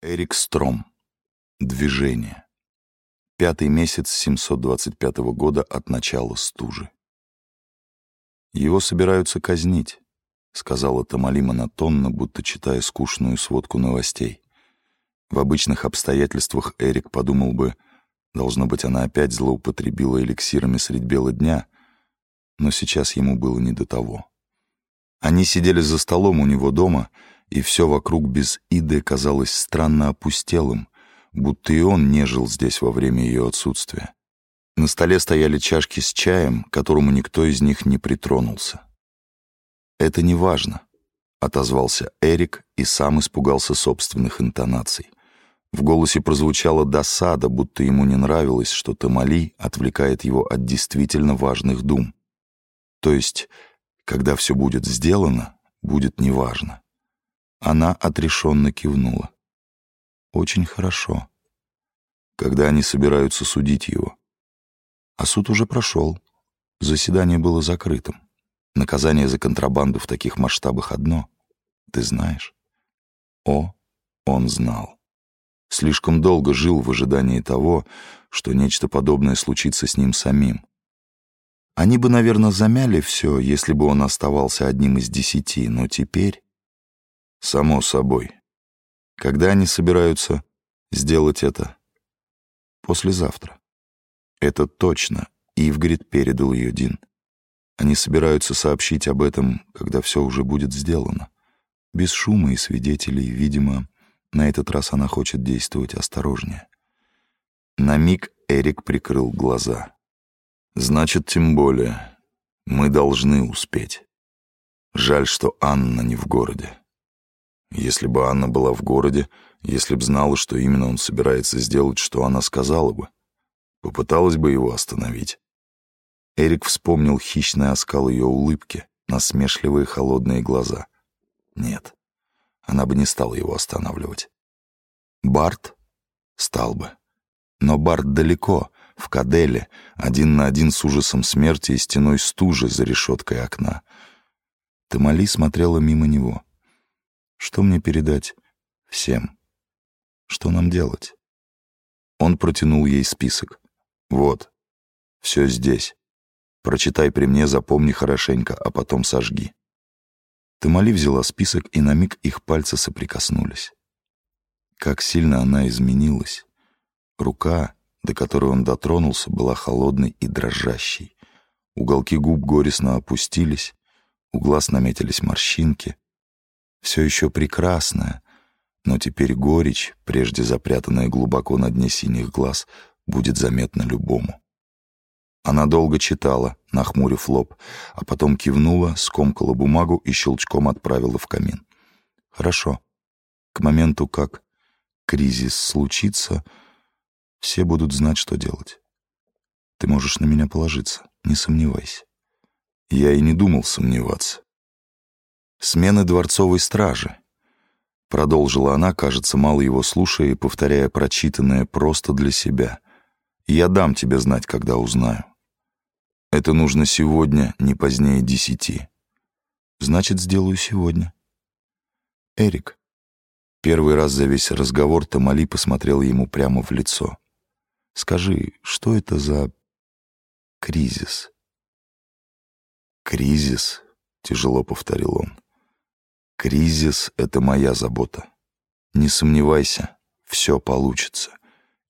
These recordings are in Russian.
Эрик Стром. Движение. Пятый месяц 725 года от начала стужи. «Его собираются казнить», — сказала Тамали монотонно, будто читая скучную сводку новостей. В обычных обстоятельствах Эрик подумал бы, должно быть, она опять злоупотребила эликсирами средь бела дня, но сейчас ему было не до того. Они сидели за столом у него дома, и все вокруг без Иды казалось странно опустелым, будто и он не жил здесь во время ее отсутствия. На столе стояли чашки с чаем, к которому никто из них не притронулся. «Это не важно», — отозвался Эрик и сам испугался собственных интонаций. В голосе прозвучала досада, будто ему не нравилось, что Тамали отвлекает его от действительно важных дум. То есть когда все будет сделано, будет неважно. Она отрешенно кивнула. Очень хорошо. Когда они собираются судить его? А суд уже прошел. Заседание было закрытым. Наказание за контрабанду в таких масштабах одно. Ты знаешь? О, он знал. Слишком долго жил в ожидании того, что нечто подобное случится с ним самим. Они бы, наверное, замяли все, если бы он оставался одним из десяти, но теперь... Само собой. Когда они собираются сделать это? Послезавтра. Это точно. Ивгрид передал ее Дин. Они собираются сообщить об этом, когда все уже будет сделано. Без шума и свидетелей, видимо, на этот раз она хочет действовать осторожнее. На миг Эрик прикрыл глаза. Значит, тем более, мы должны успеть. Жаль, что Анна не в городе. Если бы Анна была в городе, если б знала, что именно он собирается сделать, что она сказала бы, попыталась бы его остановить. Эрик вспомнил хищный оскал ее улыбки, насмешливые холодные глаза. Нет, она бы не стала его останавливать. Барт стал бы. Но Барт далеко, в Каделе, один на один с ужасом смерти и стеной стужи за решеткой окна. Тамали смотрела мимо него. «Что мне передать всем? Что нам делать?» Он протянул ей список. «Вот, все здесь. Прочитай при мне, запомни хорошенько, а потом сожги». Тамали взяла список, и на миг их пальцы соприкоснулись. Как сильно она изменилась. Рука, до которой он дотронулся, была холодной и дрожащей. Уголки губ горестно опустились, у глаз наметились морщинки. Все еще прекрасное, но теперь горечь, прежде запрятанная глубоко на дне синих глаз, будет заметна любому. Она долго читала, нахмурив лоб, а потом кивнула, скомкала бумагу и щелчком отправила в камин. «Хорошо. К моменту, как кризис случится, — все будут знать, что делать. Ты можешь на меня положиться, не сомневайся. Я и не думал сомневаться. Смены дворцовой стражи. Продолжила она, кажется, мало его слушая и повторяя прочитанное просто для себя. Я дам тебе знать, когда узнаю. Это нужно сегодня, не позднее десяти. Значит, сделаю сегодня. Эрик. Первый раз за весь разговор Тамали посмотрел ему прямо в лицо. Скажи, что это за кризис? Кризис, тяжело повторил он. Кризис — это моя забота. Не сомневайся, все получится.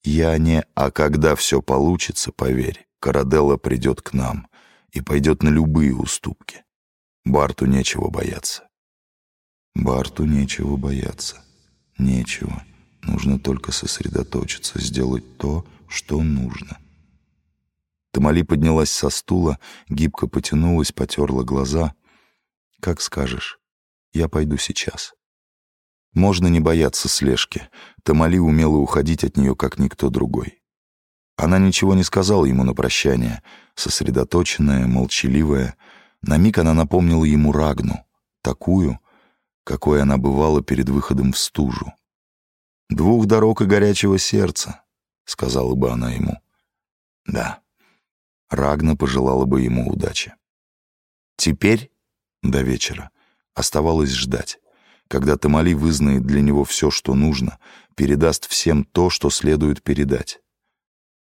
Я не... А когда все получится, поверь, Караделла придет к нам и пойдет на любые уступки. Барту нечего бояться. Барту нечего бояться. Нечего. Нужно только сосредоточиться, сделать то, что нужно. Тамали поднялась со стула, гибко потянулась, потерла глаза. «Как скажешь. Я пойду сейчас». Можно не бояться слежки. Тамали умела уходить от нее, как никто другой. Она ничего не сказала ему на прощание, сосредоточенная, молчаливая. На миг она напомнила ему Рагну, такую, какой она бывала перед выходом в стужу. «Двух дорог и горячего сердца», сказала бы она ему. Да, Рагна пожелала бы ему удачи. Теперь, до вечера, оставалось ждать. Когда Тамали вызнает для него все, что нужно, передаст всем то, что следует передать.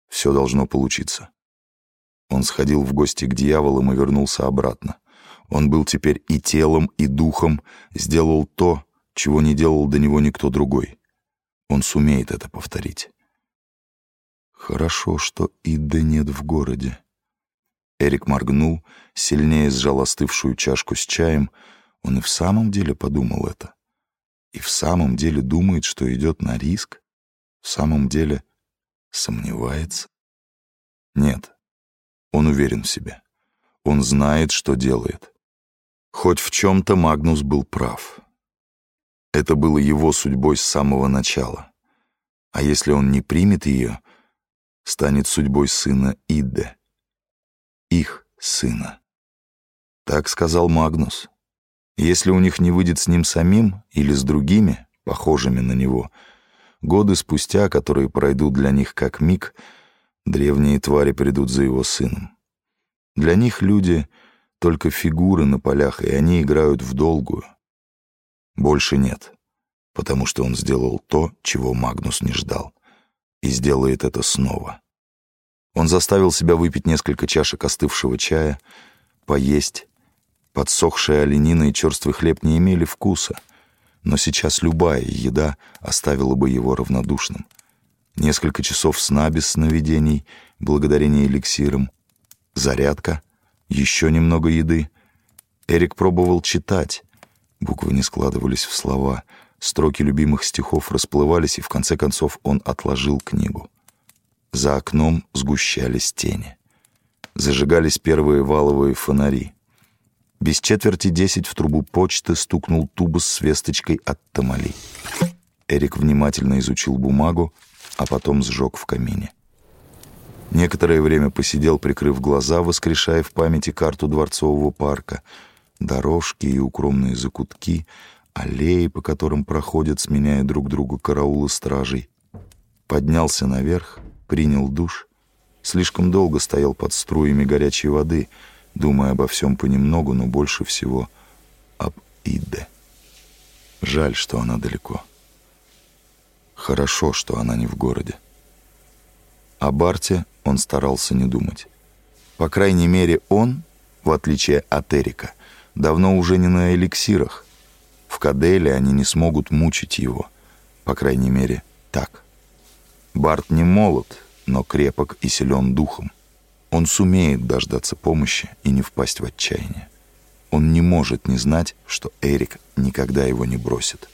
Все должно получиться. Он сходил в гости к дьяволам и вернулся обратно. Он был теперь и телом, и духом, сделал то, чего не делал до него никто другой. Он сумеет это повторить. Хорошо, что Ида нет в городе. Эрик моргнул, сильнее сжал остывшую чашку с чаем. Он и в самом деле подумал это. И в самом деле думает, что идет на риск. В самом деле сомневается. Нет, он уверен в себе. Он знает, что делает. Хоть в чем-то Магнус был прав. Это было его судьбой с самого начала. А если он не примет ее, станет судьбой сына Идде. Их сына. Так сказал Магнус. Если у них не выйдет с ним самим или с другими, похожими на него, годы спустя, которые пройдут для них как миг, древние твари придут за его сыном. Для них люди — только фигуры на полях, и они играют в долгую. Больше нет, потому что он сделал то, чего Магнус не ждал, и сделает это снова. Он заставил себя выпить несколько чашек остывшего чая, поесть, Подсохшая оленина и черствый хлеб не имели вкуса, но сейчас любая еда оставила бы его равнодушным. Несколько часов сна без сновидений, благодарение эликсирам, зарядка, еще немного еды. Эрик пробовал читать. Буквы не складывались в слова, строки любимых стихов расплывались, и в конце концов он отложил книгу. За окном сгущались тени. Зажигались первые валовые фонари — без четверти десять в трубу почты стукнул тубус с весточкой от Тамали. Эрик внимательно изучил бумагу, а потом сжег в камине. Некоторое время посидел, прикрыв глаза, воскрешая в памяти карту дворцового парка, дорожки и укромные закутки, аллеи, по которым проходят, сменяя друг друга караулы стражей. Поднялся наверх, принял душ. Слишком долго стоял под струями горячей воды — думая обо всем понемногу, но больше всего об Иде. Жаль, что она далеко. Хорошо, что она не в городе. О Барте он старался не думать. По крайней мере, он, в отличие от Эрика, давно уже не на эликсирах. В Каделе они не смогут мучить его. По крайней мере, так. Барт не молод, но крепок и силен духом. Он сумеет дождаться помощи и не впасть в отчаяние. Он не может не знать, что Эрик никогда его не бросит.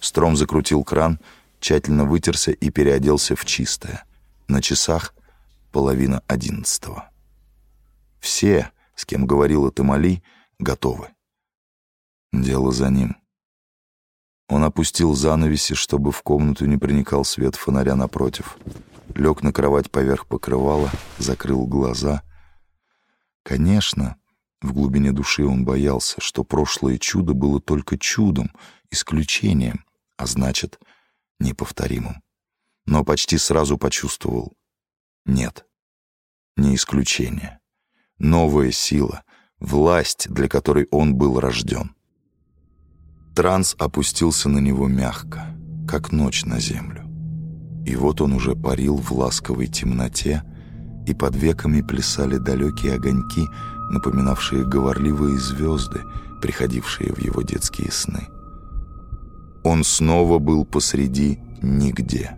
Стром закрутил кран, тщательно вытерся и переоделся в чистое. На часах половина одиннадцатого. Все, с кем говорила Тамали, готовы. Дело за ним. Он опустил занавеси, чтобы в комнату не проникал свет фонаря напротив лег на кровать поверх покрывала, закрыл глаза. Конечно, в глубине души он боялся, что прошлое чудо было только чудом, исключением, а значит, неповторимым. Но почти сразу почувствовал — нет, не исключение. Новая сила, власть, для которой он был рожден. Транс опустился на него мягко, как ночь на землю. И вот он уже парил в ласковой темноте, и под веками плясали далекие огоньки, напоминавшие говорливые звезды, приходившие в его детские сны. Он снова был посреди нигде.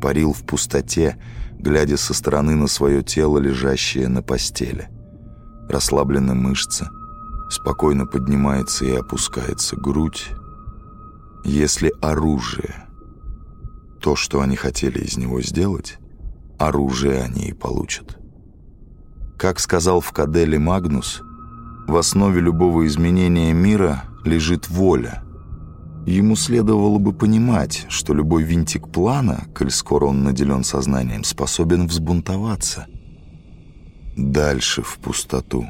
Парил в пустоте, глядя со стороны на свое тело, лежащее на постели. Расслаблены мышцы, спокойно поднимается и опускается грудь. Если оружие то, что они хотели из него сделать, оружие они и получат. Как сказал в Каделе Магнус, в основе любого изменения мира лежит воля. Ему следовало бы понимать, что любой винтик плана, коль скоро он наделен сознанием, способен взбунтоваться. Дальше в пустоту.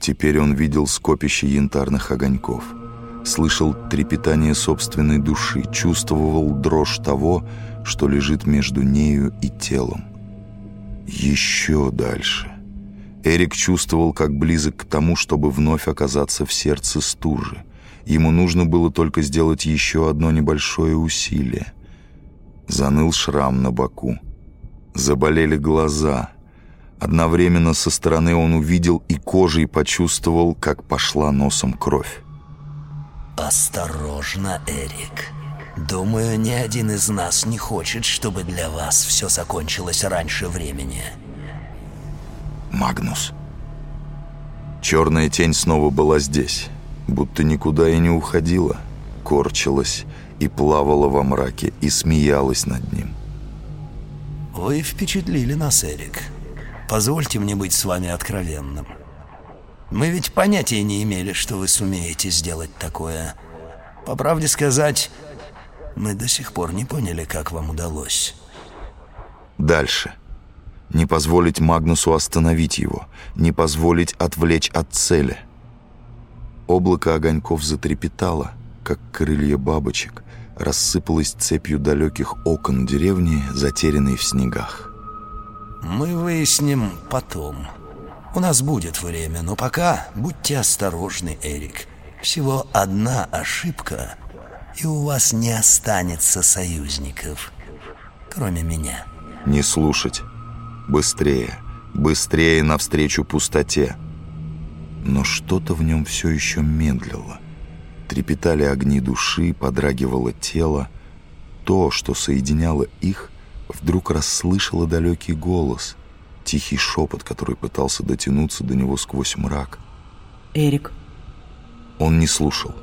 Теперь он видел скопище янтарных огоньков — слышал трепетание собственной души, чувствовал дрожь того, что лежит между нею и телом. Еще дальше. Эрик чувствовал, как близок к тому, чтобы вновь оказаться в сердце стужи. Ему нужно было только сделать еще одно небольшое усилие. Заныл шрам на боку. Заболели глаза. Одновременно со стороны он увидел и кожей почувствовал, как пошла носом кровь. «Осторожно, Эрик. Думаю, ни один из нас не хочет, чтобы для вас все закончилось раньше времени». «Магнус». Черная тень снова была здесь, будто никуда и не уходила, корчилась и плавала во мраке и смеялась над ним. «Вы впечатлили нас, Эрик. Позвольте мне быть с вами откровенным. Мы ведь понятия не имели, что вы сумеете сделать такое. По правде сказать, мы до сих пор не поняли, как вам удалось». Дальше. Не позволить Магнусу остановить его, не позволить отвлечь от цели. Облако огоньков затрепетало, как крылья бабочек, рассыпалось цепью далеких окон деревни, затерянной в снегах. «Мы выясним потом. У нас будет время, но пока будьте осторожны, Эрик. Всего одна ошибка, и у вас не останется союзников, кроме меня». «Не слушать». Быстрее, быстрее навстречу пустоте. Но что-то в нем все еще медлило. Трепетали огни души, подрагивало тело. То, что соединяло их, вдруг расслышало далекий голос, тихий шепот, который пытался дотянуться до него сквозь мрак. «Эрик». Он не слушал,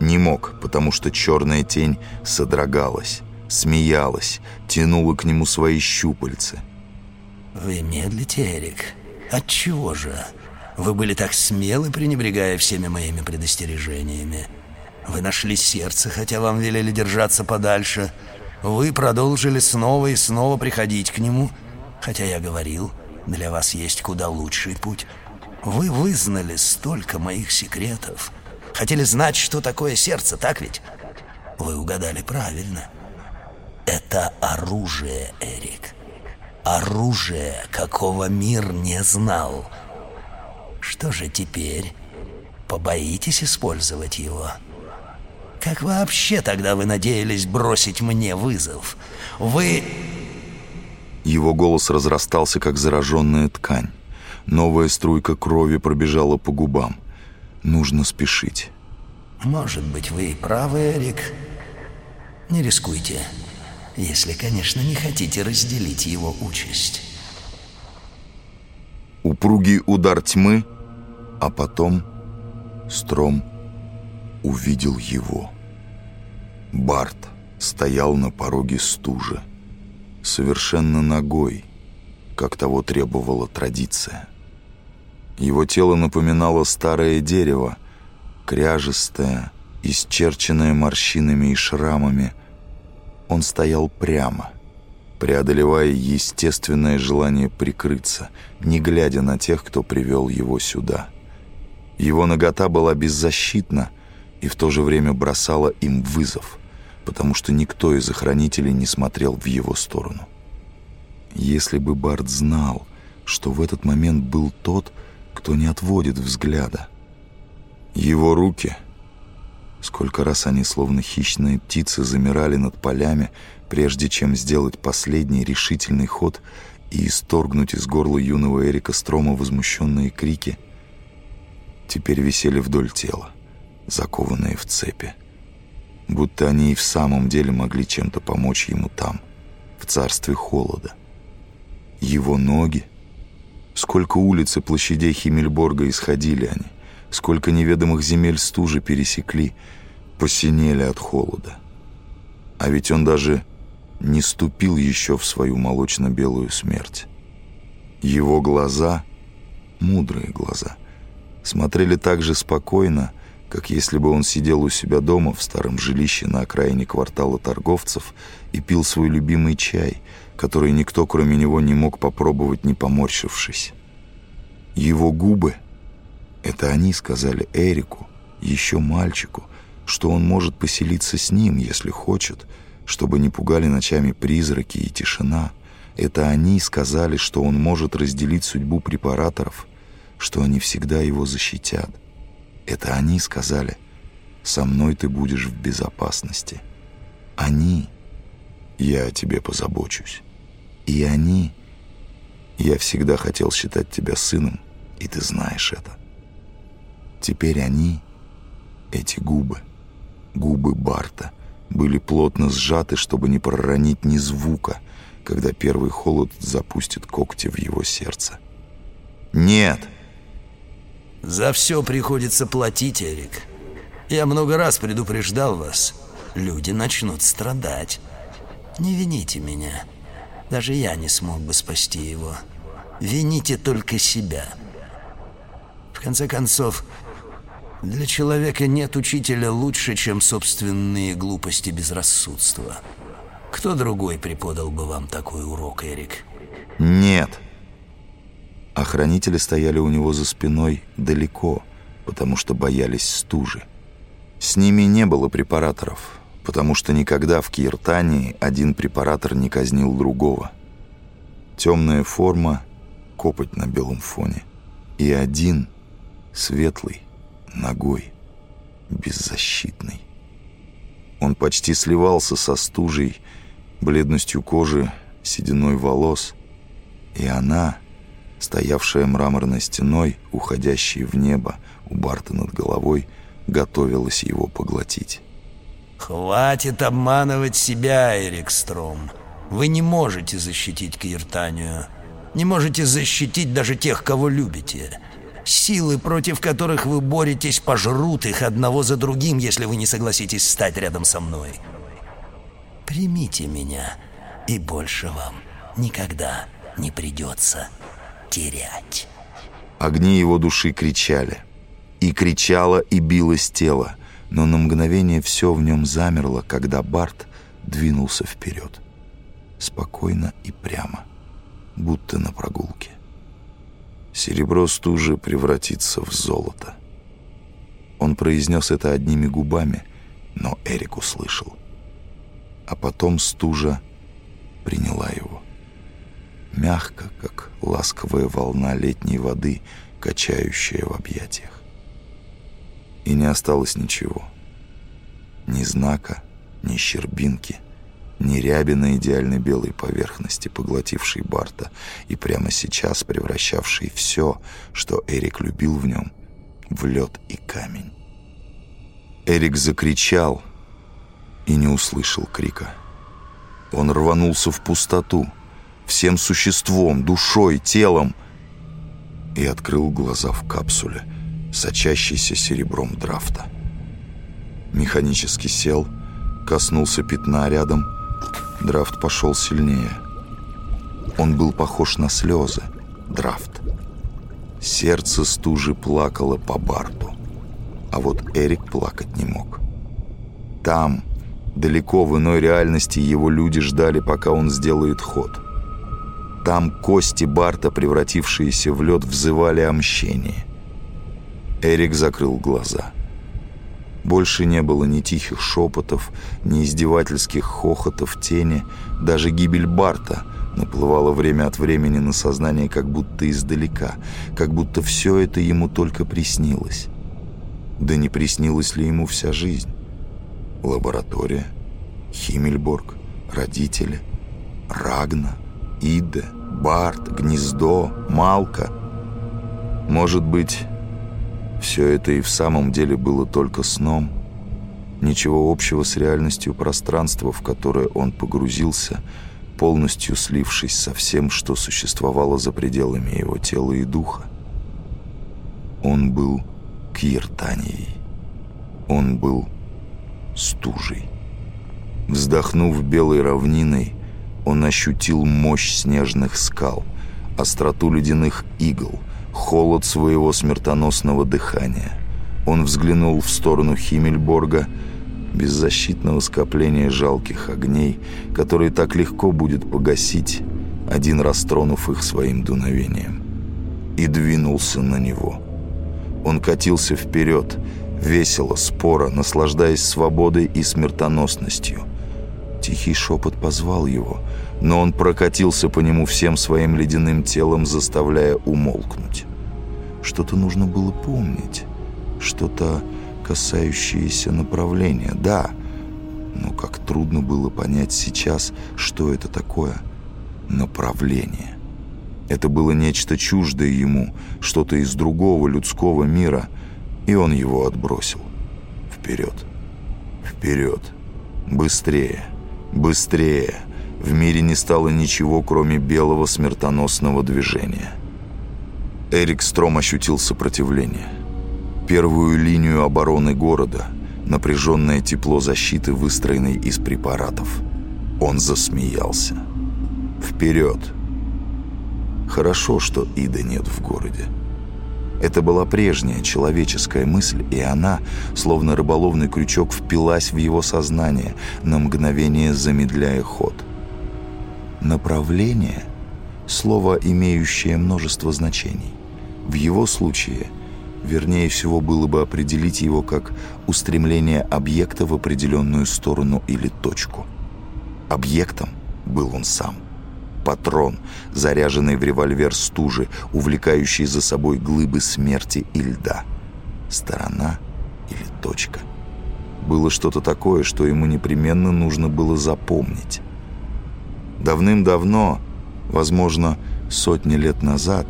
не мог, потому что черная тень содрогалась, смеялась, тянула к нему свои щупальца. «Вы медлите, Эрик? Отчего же? Вы были так смелы, пренебрегая всеми моими предостережениями. Вы нашли сердце, хотя вам велели держаться подальше. Вы продолжили снова и снова приходить к нему, хотя я говорил, для вас есть куда лучший путь. Вы вызнали столько моих секретов. Хотели знать, что такое сердце, так ведь? Вы угадали правильно. Это оружие, Эрик оружие, какого мир не знал. Что же теперь? Побоитесь использовать его? Как вообще тогда вы надеялись бросить мне вызов? Вы... Его голос разрастался, как зараженная ткань. Новая струйка крови пробежала по губам. Нужно спешить. Может быть, вы и правы, Эрик. Не рискуйте. Если, конечно, не хотите разделить его участь. Упругий удар тьмы, а потом Стром увидел его. Барт стоял на пороге стужи, совершенно ногой, как того требовала традиция. Его тело напоминало старое дерево, кряжестое, исчерченное морщинами и шрамами, он стоял прямо, преодолевая естественное желание прикрыться, не глядя на тех, кто привел его сюда. Его нагота была беззащитна и в то же время бросала им вызов, потому что никто из охранителей не смотрел в его сторону. Если бы Барт знал, что в этот момент был тот, кто не отводит взгляда. Его руки — Сколько раз они, словно хищные птицы, замирали над полями, прежде чем сделать последний решительный ход и исторгнуть из горла юного Эрика Строма возмущенные крики, теперь висели вдоль тела, закованные в цепи. Будто они и в самом деле могли чем-то помочь ему там, в царстве холода. Его ноги... Сколько улиц и площадей Химмельборга исходили они, сколько неведомых земель стужи пересекли, посинели от холода. А ведь он даже не ступил еще в свою молочно-белую смерть. Его глаза, мудрые глаза, смотрели так же спокойно, как если бы он сидел у себя дома в старом жилище на окраине квартала торговцев и пил свой любимый чай, который никто, кроме него, не мог попробовать, не поморщившись. Его губы — это они сказали Эрику, еще мальчику, что он может поселиться с ним, если хочет, чтобы не пугали ночами призраки и тишина. Это они сказали, что он может разделить судьбу препараторов, что они всегда его защитят. Это они сказали Со мной ты будешь в безопасности. Они, я о тебе позабочусь. И они, я всегда хотел считать тебя сыном, и ты знаешь это. Теперь они, эти губы, губы Барта, были плотно сжаты, чтобы не проронить ни звука, когда первый холод запустит когти в его сердце. «Нет!» «За все приходится платить, Эрик. Я много раз предупреждал вас. Люди начнут страдать. Не вините меня. Даже я не смог бы спасти его. Вините только себя. В конце концов, для человека нет учителя лучше, чем собственные глупости безрассудства. Кто другой преподал бы вам такой урок, Эрик? Нет. Охранители стояли у него за спиной далеко, потому что боялись стужи. С ними не было препараторов, потому что никогда в Киртании один препаратор не казнил другого. Темная форма, копоть на белом фоне. И один, светлый, ногой, беззащитный. Он почти сливался со стужей, бледностью кожи, сединой волос, и она, стоявшая мраморной стеной, уходящей в небо у Барта над головой, готовилась его поглотить. «Хватит обманывать себя, Эрик Стром. Вы не можете защитить Киртанию. Не можете защитить даже тех, кого любите. Силы, против которых вы боретесь, пожрут их одного за другим, если вы не согласитесь стать рядом со мной. Примите меня, и больше вам никогда не придется терять. Огни его души кричали. И кричало, и билось тело, но на мгновение все в нем замерло, когда Барт двинулся вперед. Спокойно и прямо, будто на прогулке. Серебро стужи превратится в золото. Он произнес это одними губами, но Эрик услышал. А потом стужа приняла его. Мягко, как ласковая волна летней воды, качающая в объятиях. И не осталось ничего. Ни знака, ни щербинки — ни ряби на идеальной белой поверхности, поглотившей Барта и прямо сейчас превращавшей все, что Эрик любил в нем, в лед и камень. Эрик закричал и не услышал крика. Он рванулся в пустоту, всем существом, душой, телом, и открыл глаза в капсуле, сочащейся серебром драфта. Механически сел, коснулся пятна рядом — Драфт пошел сильнее. Он был похож на слезы. Драфт. Сердце стужи плакало по барту. А вот Эрик плакать не мог. Там, далеко в иной реальности, его люди ждали, пока он сделает ход. Там кости Барта, превратившиеся в лед, взывали о мщении. Эрик закрыл глаза. Больше не было ни тихих шепотов, ни издевательских хохотов тени, даже гибель Барта наплывала время от времени на сознание как будто издалека, как будто все это ему только приснилось. Да не приснилась ли ему вся жизнь? Лаборатория, Химмельборг, родители, Рагна, Ида, Барт, Гнездо, Малка. Может быть, все это и в самом деле было только сном. Ничего общего с реальностью пространства, в которое он погрузился, полностью слившись со всем, что существовало за пределами его тела и духа. Он был Киртанией. Он был стужей. Вздохнув белой равниной, он ощутил мощь снежных скал, остроту ледяных игл, холод своего смертоносного дыхания. Он взглянул в сторону Химмельборга, беззащитного скопления жалких огней, которые так легко будет погасить, один раз тронув их своим дуновением. И двинулся на него. Он катился вперед, весело, споро, наслаждаясь свободой и смертоносностью. Тихий шепот позвал его, но он прокатился по нему всем своим ледяным телом, заставляя умолкнуть. Что-то нужно было помнить, что-то, касающиеся направления. Да, но как трудно было понять сейчас, что это такое направление. Это было нечто чуждое ему, что-то из другого людского мира, и он его отбросил. Вперед, вперед, быстрее, быстрее. В мире не стало ничего, кроме белого смертоносного движения. Эрик Стром ощутил сопротивление. Первую линию обороны города, напряженное тепло защиты, выстроенной из препаратов. Он засмеялся. «Вперед!» Хорошо, что Ида нет в городе. Это была прежняя человеческая мысль, и она, словно рыболовный крючок, впилась в его сознание, на мгновение замедляя ход. Направление — слово, имеющее множество значений. В его случае, вернее всего, было бы определить его как устремление объекта в определенную сторону или точку. Объектом был он сам — патрон, заряженный в револьвер стужи, увлекающий за собой глыбы смерти и льда. Сторона или точка. Было что-то такое, что ему непременно нужно было запомнить. Давным-давно, возможно, сотни лет назад,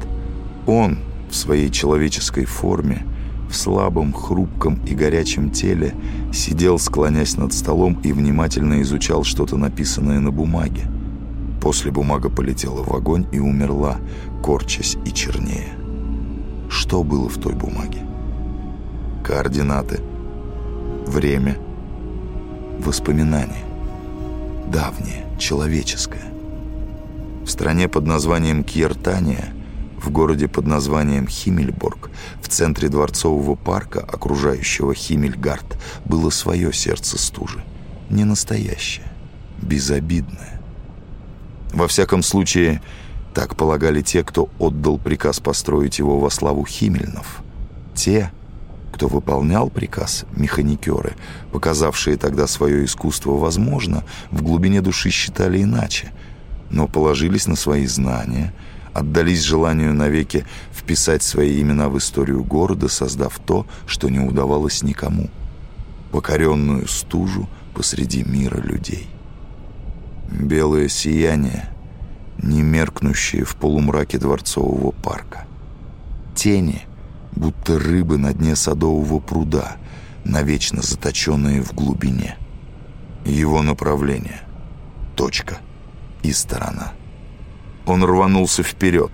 он в своей человеческой форме, в слабом, хрупком и горячем теле, сидел, склонясь над столом и внимательно изучал что-то написанное на бумаге. После бумага полетела в огонь и умерла, корчась и чернее. Что было в той бумаге? Координаты, время, воспоминания. Давнее, человеческое. В стране под названием Кьертания, в городе под названием Химмельборг, в центре дворцового парка, окружающего Химмельгард, было свое сердце стужи. Не настоящее, безобидное во всяком случае, так полагали те, кто отдал приказ построить его во славу Химельнов. Те, кто выполнял приказ, механикеры, показавшие тогда свое искусство, возможно, в глубине души считали иначе, но положились на свои знания, отдались желанию навеки вписать свои имена в историю города, создав то, что не удавалось никому — покоренную стужу посреди мира людей. Белое сияние, не меркнущее в полумраке дворцового парка. Тени, будто рыбы на дне садового пруда, навечно заточенные в глубине. Его направление, точка и сторона. Он рванулся вперед,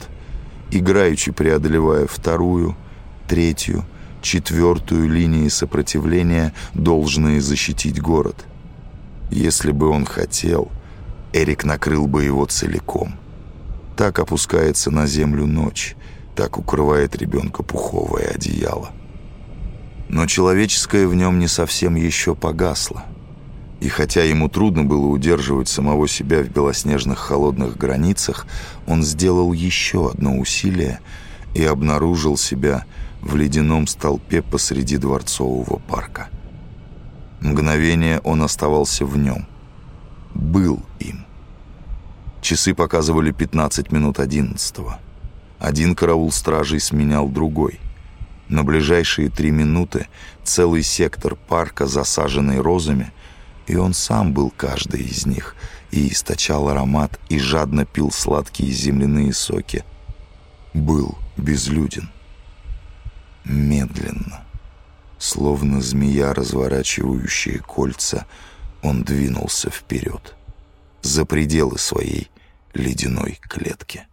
играючи преодолевая вторую, третью, четвертую линии сопротивления, должные защитить город. Если бы он хотел — Эрик накрыл бы его целиком. Так опускается на землю ночь, так укрывает ребенка пуховое одеяло. Но человеческое в нем не совсем еще погасло. И хотя ему трудно было удерживать самого себя в белоснежных холодных границах, он сделал еще одно усилие и обнаружил себя в ледяном столпе посреди дворцового парка. Мгновение он оставался в нем. Был им. Часы показывали 15 минут одиннадцатого. Один караул стражей сменял другой. На ближайшие три минуты целый сектор парка, засаженный розами, и он сам был каждый из них, и источал аромат, и жадно пил сладкие земляные соки. Был безлюден. Медленно, словно змея, разворачивающая кольца, он двинулся вперед, за пределы своей ледяной клетке.